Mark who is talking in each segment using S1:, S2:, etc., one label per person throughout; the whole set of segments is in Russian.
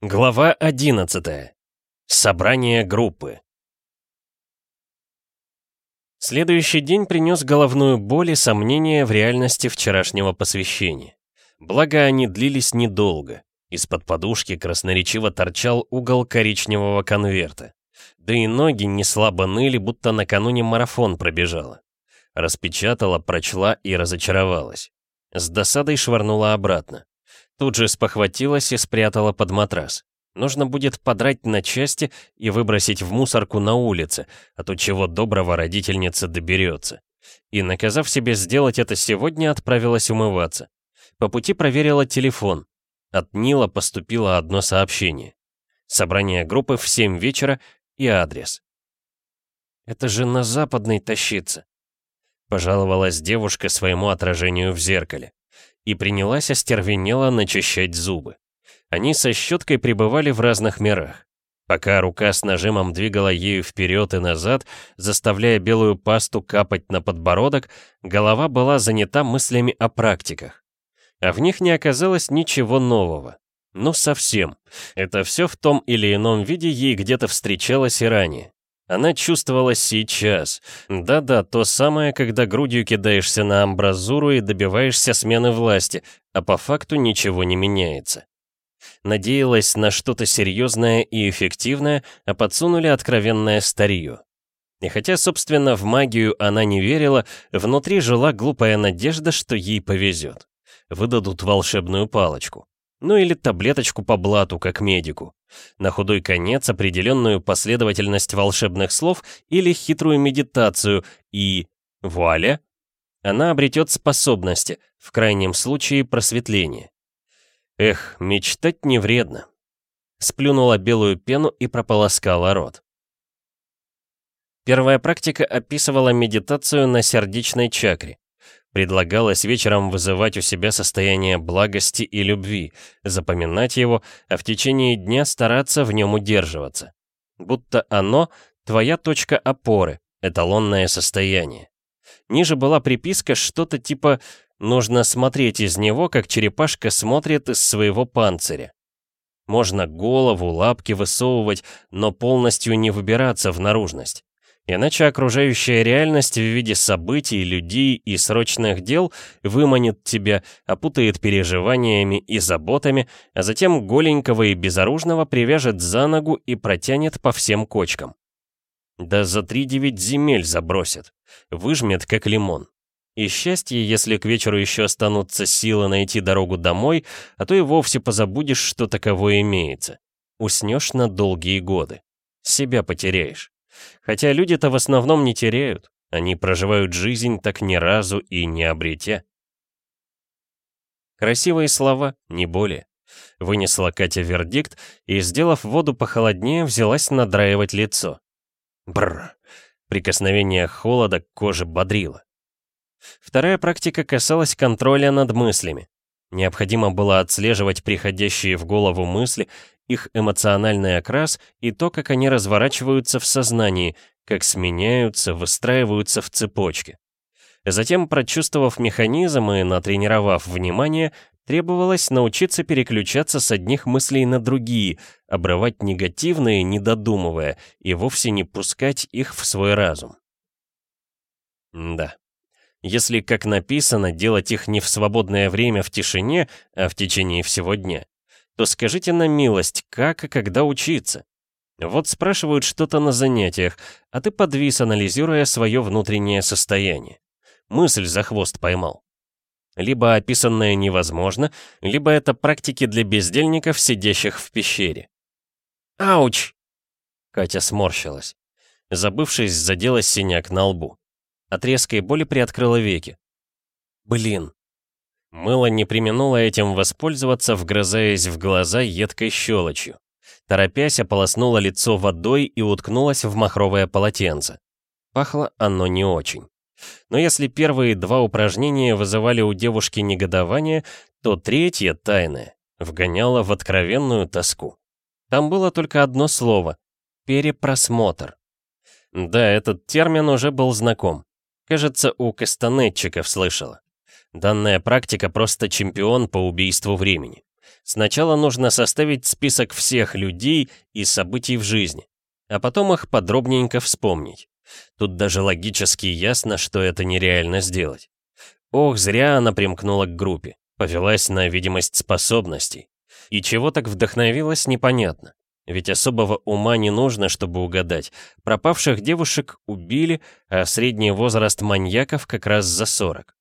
S1: Глава 11. Собрание группы. Следующий день принес головную боль и сомнения в реальности вчерашнего посвящения. Благо, они длились недолго. Из-под подушки красноречиво торчал угол коричневого конверта. Да и ноги не слабо ныли, будто накануне марафон пробежала. Распечатала, прочла и разочаровалась. С досадой швырнула обратно. Тут же спохватилась и спрятала под матрас. Нужно будет подрать на части и выбросить в мусорку на улице, а то чего доброго родительница доберется. И, наказав себе сделать это сегодня, отправилась умываться. По пути проверила телефон. От Нила поступило одно сообщение. Собрание группы в 7 вечера и адрес. «Это же на западный тащится», — пожаловалась девушка своему отражению в зеркале и принялась остервенело начищать зубы. Они со щеткой пребывали в разных мирах. Пока рука с нажимом двигала ею вперед и назад, заставляя белую пасту капать на подбородок, голова была занята мыслями о практиках. А в них не оказалось ничего нового. Ну, совсем. Это все в том или ином виде ей где-то встречалось и ранее. Она чувствовала сейчас. Да-да, то самое, когда грудью кидаешься на амбразуру и добиваешься смены власти, а по факту ничего не меняется. Надеялась на что-то серьезное и эффективное, а подсунули откровенное старье. И хотя, собственно, в магию она не верила, внутри жила глупая надежда, что ей повезет. Выдадут волшебную палочку. Ну или таблеточку по блату, как медику. На худой конец определенную последовательность волшебных слов или хитрую медитацию и... вуаля! Она обретет способности, в крайнем случае просветление. Эх, мечтать не вредно. Сплюнула белую пену и прополоскала рот. Первая практика описывала медитацию на сердечной чакре. Предлагалось вечером вызывать у себя состояние благости и любви, запоминать его, а в течение дня стараться в нем удерживаться. Будто оно — твоя точка опоры, эталонное состояние. Ниже была приписка что-то типа «нужно смотреть из него, как черепашка смотрит из своего панциря». Можно голову, лапки высовывать, но полностью не выбираться в наружность. Иначе окружающая реальность в виде событий, людей и срочных дел выманит тебя, опутает переживаниями и заботами, а затем голенького и безоружного привяжет за ногу и протянет по всем кочкам. Да за три девять земель забросит, выжмет как лимон. И счастье, если к вечеру еще останутся силы найти дорогу домой, а то и вовсе позабудешь, что таковое имеется. Уснешь на долгие годы. Себя потеряешь. Хотя люди-то в основном не теряют, они проживают жизнь так ни разу и не обретя. Красивые слова, не более. Вынесла Катя вердикт и, сделав воду похолоднее, взялась надраивать лицо. Бррр. Прикосновение холода к коже бодрило. Вторая практика касалась контроля над мыслями. Необходимо было отслеживать приходящие в голову мысли их эмоциональный окрас и то, как они разворачиваются в сознании, как сменяются, выстраиваются в цепочке. Затем, прочувствовав механизм и натренировав внимание, требовалось научиться переключаться с одних мыслей на другие, обрывать негативные, не додумывая, и вовсе не пускать их в свой разум. Да. Если, как написано, делать их не в свободное время в тишине, а в течение всего дня, то скажите на милость, как и когда учиться? Вот спрашивают что-то на занятиях, а ты подвис, анализируя свое внутреннее состояние. Мысль за хвост поймал. Либо описанное невозможно, либо это практики для бездельников, сидящих в пещере. «Ауч!» Катя сморщилась. Забывшись, задела синяк на лбу. От резкой боли приоткрыла веки. «Блин, Мыло не применуло этим воспользоваться, вгрызаясь в глаза едкой щелочью. Торопясь, ополоснула лицо водой и уткнулась в махровое полотенце. Пахло оно не очень. Но если первые два упражнения вызывали у девушки негодование, то третье, тайное, вгоняло в откровенную тоску. Там было только одно слово — перепросмотр. Да, этот термин уже был знаком. Кажется, у кастанетчиков слышала. Данная практика просто чемпион по убийству времени. Сначала нужно составить список всех людей и событий в жизни, а потом их подробненько вспомнить. Тут даже логически ясно, что это нереально сделать. Ох, зря она примкнула к группе, повелась на видимость способностей. И чего так вдохновилась, непонятно. Ведь особого ума не нужно, чтобы угадать. Пропавших девушек убили, а средний возраст маньяков как раз за 40.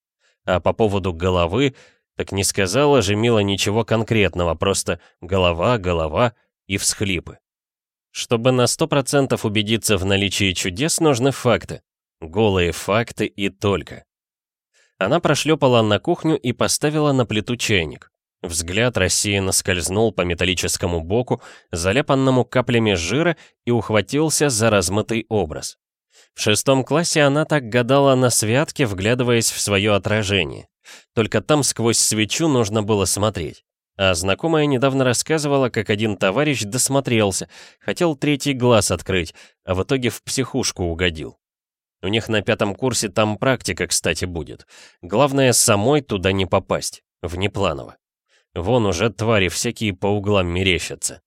S1: А по поводу головы, так не сказала же Мила ничего конкретного, просто голова, голова и всхлипы. Чтобы на 100% убедиться в наличии чудес, нужны факты. Голые факты и только. Она прошлепала на кухню и поставила на плиту чайник. Взгляд рассеянно скользнул по металлическому боку, заляпанному каплями жира, и ухватился за размытый образ. В шестом классе она так гадала на святке, вглядываясь в свое отражение. Только там сквозь свечу нужно было смотреть. А знакомая недавно рассказывала, как один товарищ досмотрелся, хотел третий глаз открыть, а в итоге в психушку угодил. У них на пятом курсе там практика, кстати, будет. Главное, самой туда не попасть, внепланово. Вон уже твари всякие по углам мерещатся.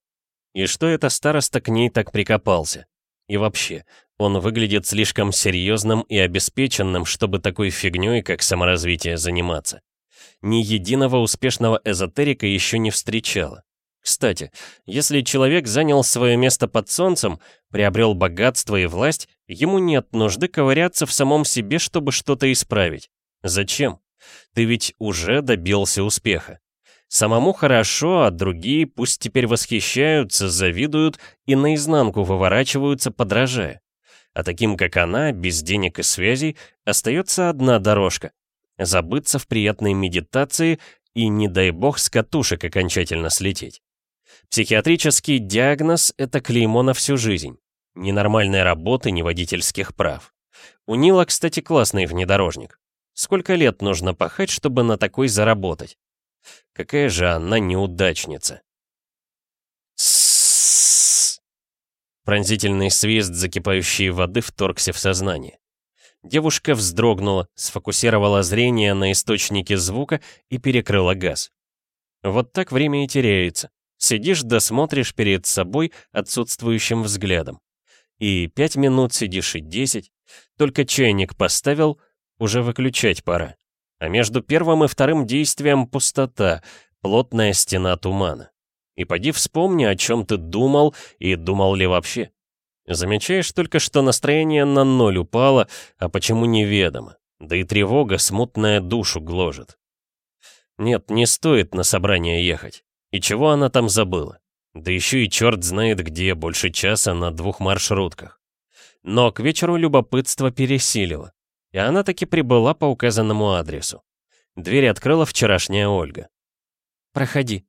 S1: И что это староста к ней так прикопался? И вообще, он выглядит слишком серьезным и обеспеченным, чтобы такой фигней, как саморазвитие, заниматься. Ни единого успешного эзотерика еще не встречала. Кстати, если человек занял свое место под солнцем, приобрел богатство и власть, ему нет нужды ковыряться в самом себе, чтобы что-то исправить. Зачем? Ты ведь уже добился успеха. Самому хорошо, а другие пусть теперь восхищаются, завидуют и наизнанку выворачиваются, подражая. А таким, как она, без денег и связей, остается одна дорожка — забыться в приятной медитации и, не дай бог, с катушек окончательно слететь. Психиатрический диагноз — это клеймо на всю жизнь. Ни нормальной работы, ни водительских прав. У Нила, кстати, классный внедорожник. Сколько лет нужно пахать, чтобы на такой заработать? Какая же она неудачница. С Пронзительный свист закипающей воды вторгся в сознание. Девушка вздрогнула, сфокусировала зрение на источнике звука и перекрыла газ. Вот так время и теряется. Сидишь да смотришь перед собой отсутствующим взглядом. И пять минут сидишь, и десять. Только чайник поставил, уже выключать пора. А между первым и вторым действием пустота, плотная стена тумана. И поди вспомни, о чем ты думал и думал ли вообще. Замечаешь только, что настроение на ноль упало, а почему неведомо. Да и тревога смутная душу гложет. Нет, не стоит на собрание ехать. И чего она там забыла? Да еще и черт знает где, больше часа на двух маршрутках. Но к вечеру любопытство пересилило, и она таки прибыла по указанному адресу. Дверь открыла вчерашняя Ольга. «Проходи».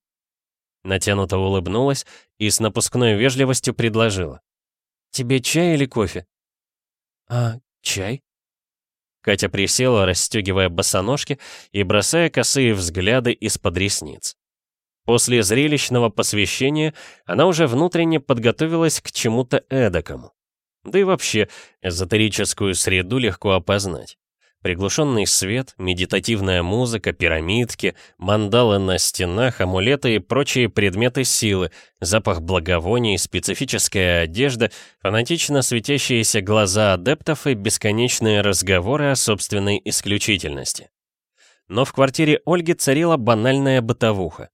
S1: Натянуто улыбнулась и с напускной вежливостью предложила. «Тебе чай или кофе?» «А, чай?» Катя присела, расстегивая босоножки и бросая косые взгляды из-под ресниц. После зрелищного посвящения она уже внутренне подготовилась к чему-то эдакому. Да и вообще, эзотерическую среду легко опознать. Приглушенный свет, медитативная музыка, пирамидки, мандалы на стенах, амулеты и прочие предметы силы, запах благовоний, специфическая одежда, фанатично светящиеся глаза адептов и бесконечные разговоры о собственной исключительности. Но в квартире Ольги царила банальная бытовуха.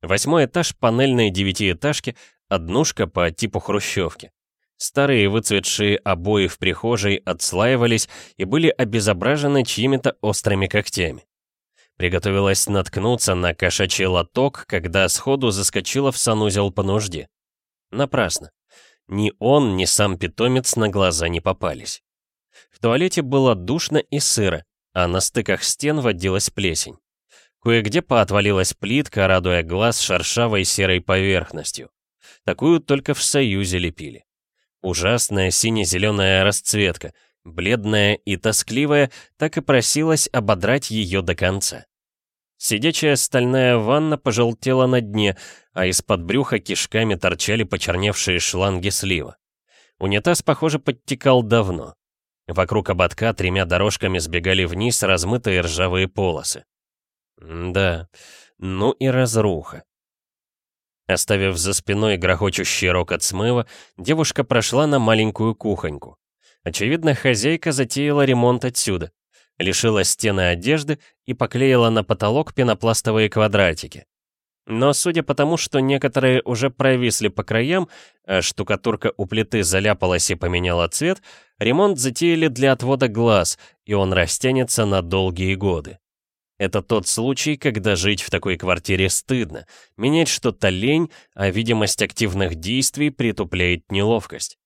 S1: Восьмой этаж панельной девятиэтажки, однушка по типу хрущевки. Старые выцветшие обои в прихожей отслаивались и были обезображены чьими-то острыми когтями. Приготовилась наткнуться на кошачий лоток, когда сходу заскочила в санузел по нужде. Напрасно. Ни он, ни сам питомец на глаза не попались. В туалете было душно и сыро, а на стыках стен водилась плесень. Кое-где поотвалилась плитка, радуя глаз шершавой серой поверхностью. Такую только в Союзе лепили. Ужасная сине-зеленая расцветка, бледная и тоскливая, так и просилась ободрать ее до конца. Сидячая стальная ванна пожелтела на дне, а из-под брюха кишками торчали почерневшие шланги слива. Унитаз, похоже, подтекал давно. Вокруг ободка тремя дорожками сбегали вниз размытые ржавые полосы. Да, ну и разруха. Оставив за спиной грохочущий рокот смыва, девушка прошла на маленькую кухоньку. Очевидно, хозяйка затеяла ремонт отсюда. Лишила стены одежды и поклеила на потолок пенопластовые квадратики. Но судя по тому, что некоторые уже провисли по краям, а штукатурка у плиты заляпалась и поменяла цвет, ремонт затеяли для отвода глаз, и он растянется на долгие годы. Это тот случай, когда жить в такой квартире стыдно, менять что-то лень, а видимость активных действий притупляет неловкость.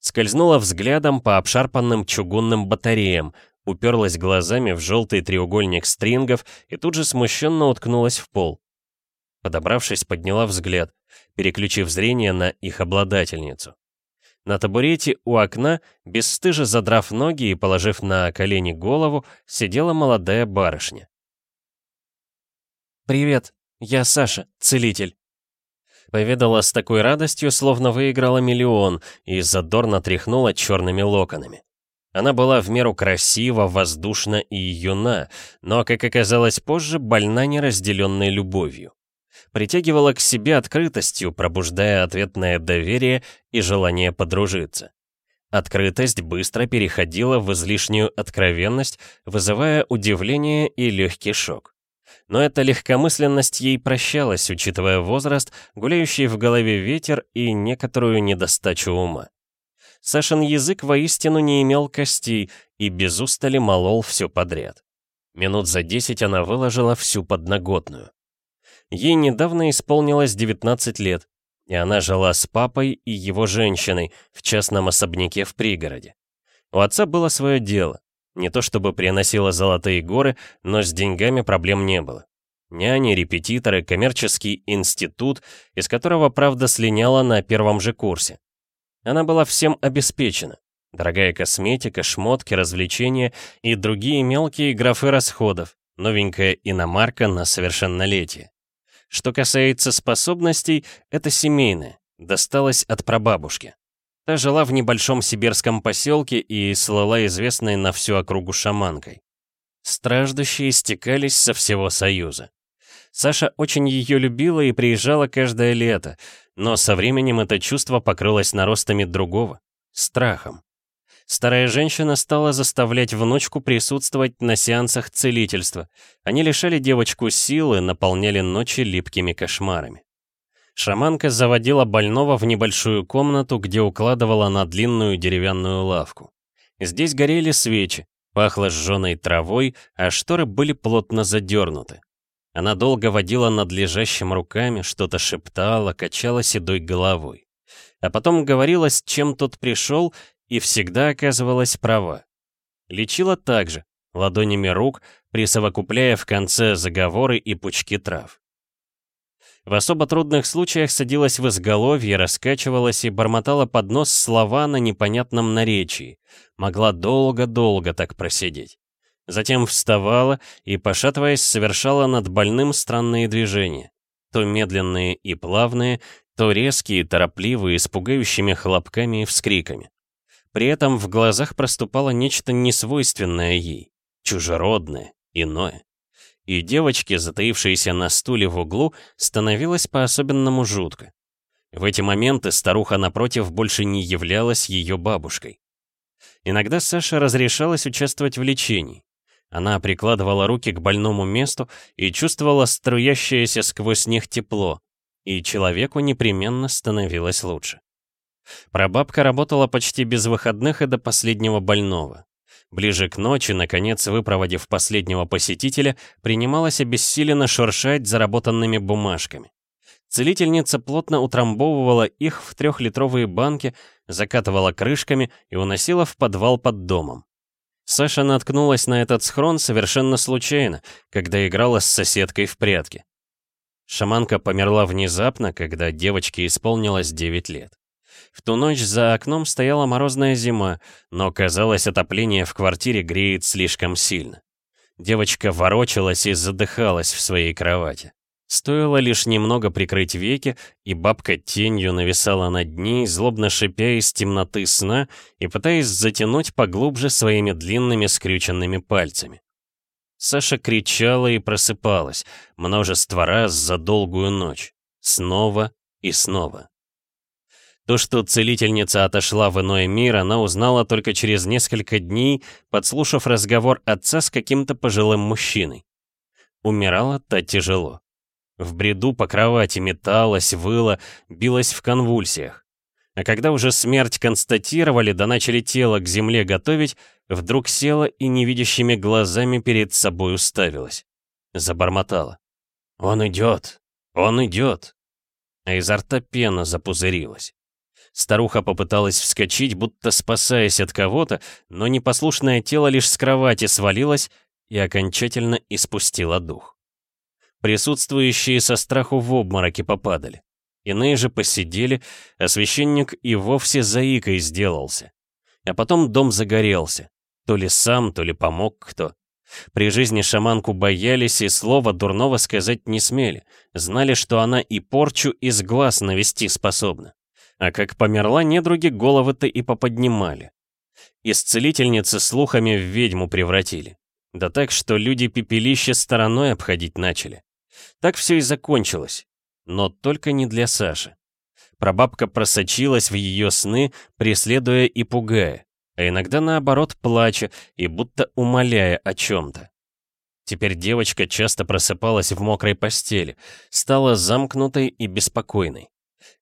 S1: Скользнула взглядом по обшарпанным чугунным батареям, уперлась глазами в желтый треугольник стрингов и тут же смущенно уткнулась в пол. Подобравшись, подняла взгляд, переключив зрение на их обладательницу. На табурете у окна, бесстыже задрав ноги и положив на колени голову, сидела молодая барышня. «Привет, я Саша, целитель». Поведала с такой радостью, словно выиграла миллион, и задорно тряхнула черными локонами. Она была в меру красива, воздушна и юна, но, как оказалось позже, больна неразделенной любовью. Притягивала к себе открытостью, пробуждая ответное доверие и желание подружиться. Открытость быстро переходила в излишнюю откровенность, вызывая удивление и легкий шок. Но эта легкомысленность ей прощалась, учитывая возраст, гуляющий в голове ветер и некоторую недостачу ума. Сашин язык воистину не имел костей и без устали молол все подряд. Минут за десять она выложила всю подноготную. Ей недавно исполнилось 19 лет, и она жила с папой и его женщиной в частном особняке в пригороде. У отца было свое дело. Не то чтобы приносила золотые горы, но с деньгами проблем не было. Няни, репетиторы, коммерческий институт, из которого, правда, слиняла на первом же курсе. Она была всем обеспечена. Дорогая косметика, шмотки, развлечения и другие мелкие графы расходов, новенькая иномарка на совершеннолетие. Что касается способностей, это семейное, досталось от прабабушки. Та жила в небольшом сибирском поселке и слыла известной на всю округу шаманкой. Страждущие стекались со всего Союза. Саша очень ее любила и приезжала каждое лето, но со временем это чувство покрылось наростами другого — страхом. Старая женщина стала заставлять внучку присутствовать на сеансах целительства. Они лишали девочку силы, наполняли ночи липкими кошмарами. Шаманка заводила больного в небольшую комнату, где укладывала на длинную деревянную лавку. Здесь горели свечи, пахло сжженной травой, а шторы были плотно задернуты. Она долго водила над лежащим руками, что-то шептала, качала седой головой. А потом говорила, с чем тот пришел, и всегда оказывалась права. Лечила также, ладонями рук, присовокупляя в конце заговоры и пучки трав. В особо трудных случаях садилась в изголовье, раскачивалась и бормотала под нос слова на непонятном наречии. Могла долго-долго так просидеть. Затем вставала и, пошатываясь, совершала над больным странные движения. То медленные и плавные, то резкие, торопливые, с пугающими хлопками и вскриками. При этом в глазах проступало нечто несвойственное ей, чужеродное, иное и девочке, затаившейся на стуле в углу, становилось по-особенному жутко. В эти моменты старуха напротив больше не являлась ее бабушкой. Иногда Саша разрешалась участвовать в лечении. Она прикладывала руки к больному месту и чувствовала струящееся сквозь них тепло, и человеку непременно становилось лучше. Прабабка работала почти без выходных и до последнего больного. Ближе к ночи, наконец выпроводив последнего посетителя, принималась обессиленно шуршать заработанными бумажками. Целительница плотно утрамбовывала их в трехлитровые банки, закатывала крышками и уносила в подвал под домом. Саша наткнулась на этот схрон совершенно случайно, когда играла с соседкой в прятки. Шаманка померла внезапно, когда девочке исполнилось 9 лет. В ту ночь за окном стояла морозная зима, но, казалось, отопление в квартире греет слишком сильно. Девочка ворочалась и задыхалась в своей кровати. Стоило лишь немного прикрыть веки, и бабка тенью нависала над ней, злобно шипя из темноты сна и пытаясь затянуть поглубже своими длинными скрюченными пальцами. Саша кричала и просыпалась, множество раз за долгую ночь. Снова И снова. То, что целительница отошла в иной мир, она узнала только через несколько дней, подслушав разговор отца с каким-то пожилым мужчиной. Умирала та тяжело. В бреду по кровати металась, выла, билась в конвульсиях. А когда уже смерть констатировали, да начали тело к земле готовить, вдруг села и невидящими глазами перед собой уставилась. Забормотала. «Он идет! Он идет!» А изо рта пена запузырилась. Старуха попыталась вскочить, будто спасаясь от кого-то, но непослушное тело лишь с кровати свалилось и окончательно испустило дух. Присутствующие со страху в обмороке попадали. Иные же посидели, а священник и вовсе заикой сделался. А потом дом загорелся. То ли сам, то ли помог кто. При жизни шаманку боялись и слова дурного сказать не смели. Знали, что она и порчу из глаз навести способна. А как померла, недруги головы-то и поподнимали. Исцелительницы слухами в ведьму превратили. Да так, что люди пепелище стороной обходить начали. Так все и закончилось. Но только не для Саши. Прабабка просочилась в ее сны, преследуя и пугая, а иногда наоборот плача и будто умоляя о чем-то. Теперь девочка часто просыпалась в мокрой постели, стала замкнутой и беспокойной.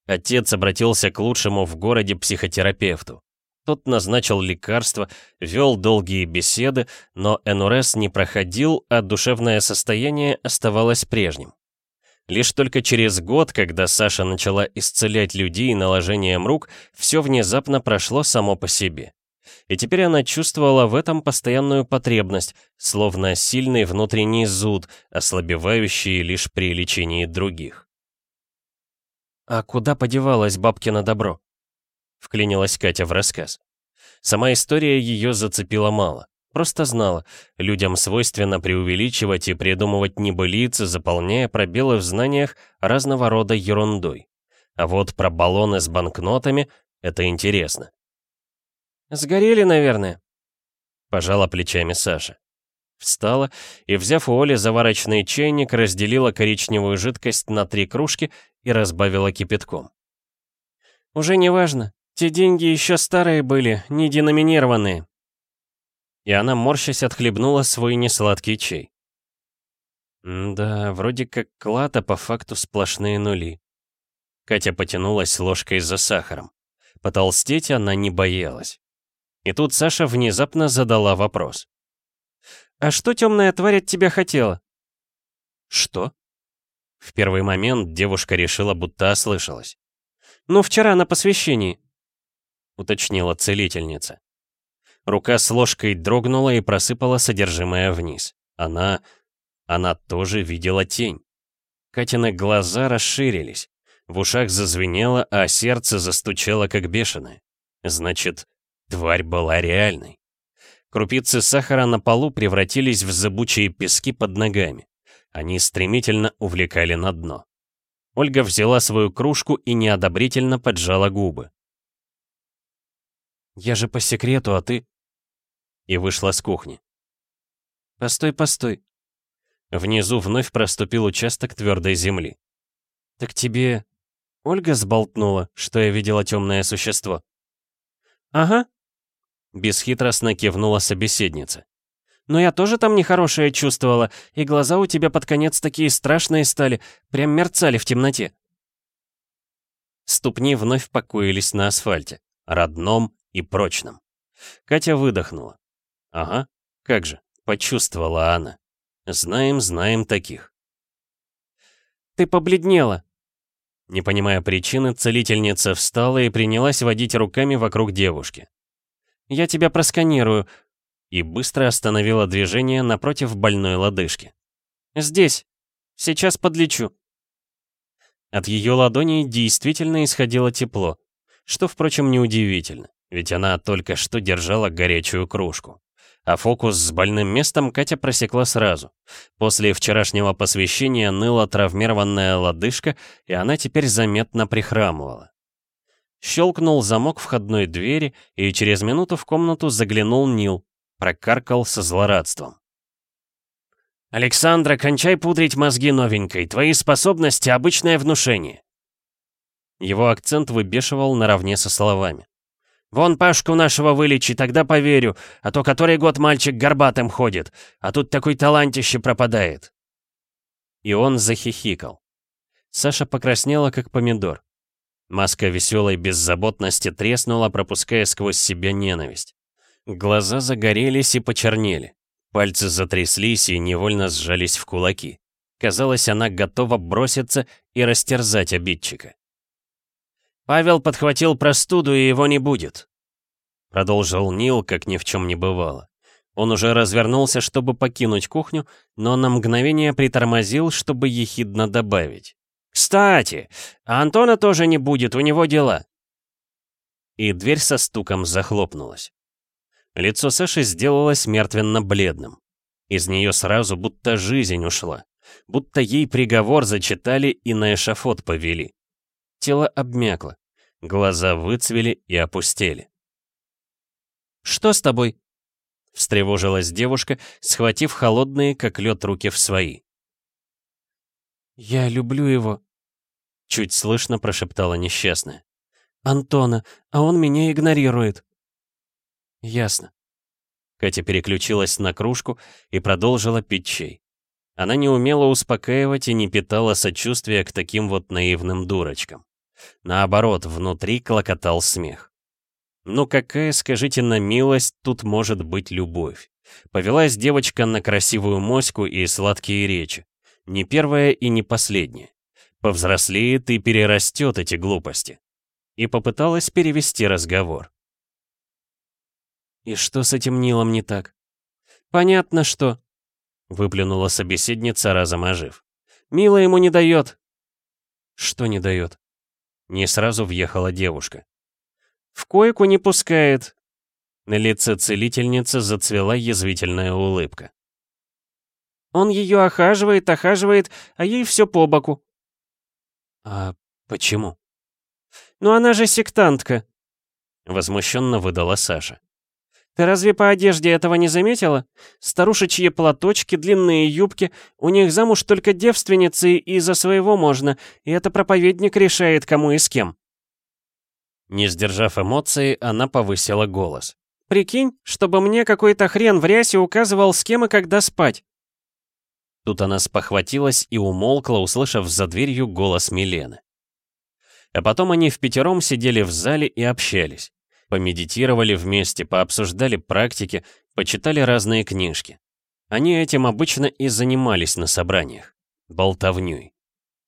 S1: Отец обратился к лучшему в городе психотерапевту. Тот назначил лекарства, вел долгие беседы, но НРС не проходил, а душевное состояние оставалось прежним. Лишь только через год, когда Саша начала исцелять людей наложением рук, все внезапно прошло само по себе. И теперь она чувствовала в этом постоянную потребность, словно сильный внутренний зуд, ослабевающий лишь при лечении других. «А куда подевалась бабкино добро?» — вклинилась Катя в рассказ. Сама история ее зацепила мало. Просто знала, людям свойственно преувеличивать и придумывать небылицы, заполняя пробелы в знаниях разного рода ерундой. А вот про баллоны с банкнотами — это интересно. «Сгорели, наверное», — пожала плечами Саша. Встала и, взяв у Оли заварочный чайник, разделила коричневую жидкость на три кружки и разбавила кипятком. «Уже не важно. Те деньги еще старые были, не деноминированные». И она, морщась, отхлебнула свой несладкий чай. «Да, вроде как клад, а по факту сплошные нули». Катя потянулась ложкой за сахаром. Потолстеть она не боялась. И тут Саша внезапно задала вопрос. «А что темная тварь от тебя хотела?» «Что?» В первый момент девушка решила, будто ослышалась. «Ну, вчера на посвящении», — уточнила целительница. Рука с ложкой дрогнула и просыпала содержимое вниз. Она... она тоже видела тень. Катины глаза расширились. В ушах зазвенело, а сердце застучало, как бешеное. Значит, тварь была реальной. Крупицы сахара на полу превратились в зыбучие пески под ногами. Они стремительно увлекали на дно. Ольга взяла свою кружку и неодобрительно поджала губы. «Я же по секрету, а ты...» И вышла с кухни. «Постой, постой». Внизу вновь проступил участок твердой земли. «Так тебе...» Ольга сболтнула, что я видела темное существо. «Ага», — бесхитростно кивнула собеседница. Но я тоже там нехорошее чувствовала, и глаза у тебя под конец такие страшные стали, прям мерцали в темноте. Ступни вновь покоились на асфальте, родном и прочном. Катя выдохнула. Ага, как же, почувствовала она. Знаем, знаем таких. Ты побледнела. Не понимая причины, целительница встала и принялась водить руками вокруг девушки. «Я тебя просканирую и быстро остановила движение напротив больной лодыжки. «Здесь. Сейчас подлечу». От ее ладони действительно исходило тепло, что, впрочем, неудивительно, ведь она только что держала горячую кружку. А фокус с больным местом Катя просекла сразу. После вчерашнего посвящения ныла травмированная лодыжка, и она теперь заметно прихрамывала. Щелкнул замок входной двери, и через минуту в комнату заглянул Нил, прокаркал со злорадством. «Александра, кончай пудрить мозги новенькой, твои способности — обычное внушение». Его акцент выбешивал наравне со словами. «Вон Пашку нашего вылечи, тогда поверю, а то который год мальчик горбатым ходит, а тут такой талантище пропадает». И он захихикал. Саша покраснела, как помидор. Маска веселой беззаботности треснула, пропуская сквозь себя ненависть. Глаза загорелись и почернели. Пальцы затряслись и невольно сжались в кулаки. Казалось, она готова броситься и растерзать обидчика. «Павел подхватил простуду, и его не будет», — продолжил Нил, как ни в чем не бывало. Он уже развернулся, чтобы покинуть кухню, но на мгновение притормозил, чтобы ехидно добавить. «Кстати, Антона тоже не будет, у него дела». И дверь со стуком захлопнулась. Лицо Саши сделалось мертвенно-бледным. Из нее сразу будто жизнь ушла. Будто ей приговор зачитали и на эшафот повели. Тело обмякло. Глаза выцвели и опустели. «Что с тобой?» Встревожилась девушка, схватив холодные, как лед, руки в свои. «Я люблю его», — чуть слышно прошептала несчастная. «Антона, а он меня игнорирует». «Ясно». Катя переключилась на кружку и продолжила пить чай. Она не умела успокаивать и не питала сочувствия к таким вот наивным дурочкам. Наоборот, внутри клокотал смех. Ну какая, скажите на милость, тут может быть любовь? Повелась девочка на красивую моську и сладкие речи. Не первая и не последняя. Повзрослеет и перерастет эти глупости. И попыталась перевести разговор. «И что с этим Нилом не так?» «Понятно, что...» Выплюнула собеседница, разом ожив. «Мила ему не дает». «Что не дает?» Не сразу въехала девушка. «В койку не пускает». На лице целительницы зацвела язвительная улыбка. Он ее охаживает, охаживает, а ей все по боку. А почему? Ну она же сектантка. Возмущенно выдала Саша. Ты разве по одежде этого не заметила? Старушечьи платочки, длинные юбки, у них замуж только девственницы и за своего можно, и это проповедник решает, кому и с кем. Не сдержав эмоции, она повысила голос. «Прикинь, чтобы мне какой-то хрен в рясе указывал, с кем и когда спать. Тут она спохватилась и умолкла, услышав за дверью голос Милены. А потом они в пятером сидели в зале и общались. Помедитировали вместе, пообсуждали практики, почитали разные книжки. Они этим обычно и занимались на собраниях. Болтовней.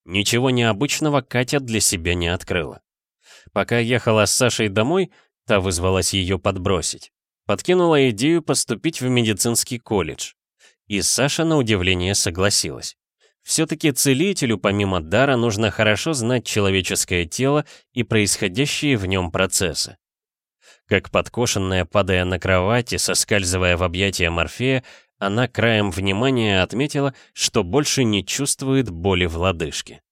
S1: Ничего необычного Катя для себя не открыла. Пока ехала с Сашей домой, та вызвалась ее подбросить. Подкинула идею поступить в медицинский колледж. И Саша на удивление согласилась. Все-таки целителю помимо дара нужно хорошо знать человеческое тело и происходящие в нем процессы. Как подкошенная, падая на кровати, соскальзывая в объятия Морфея, она краем внимания отметила, что больше не чувствует боли в лодыжке.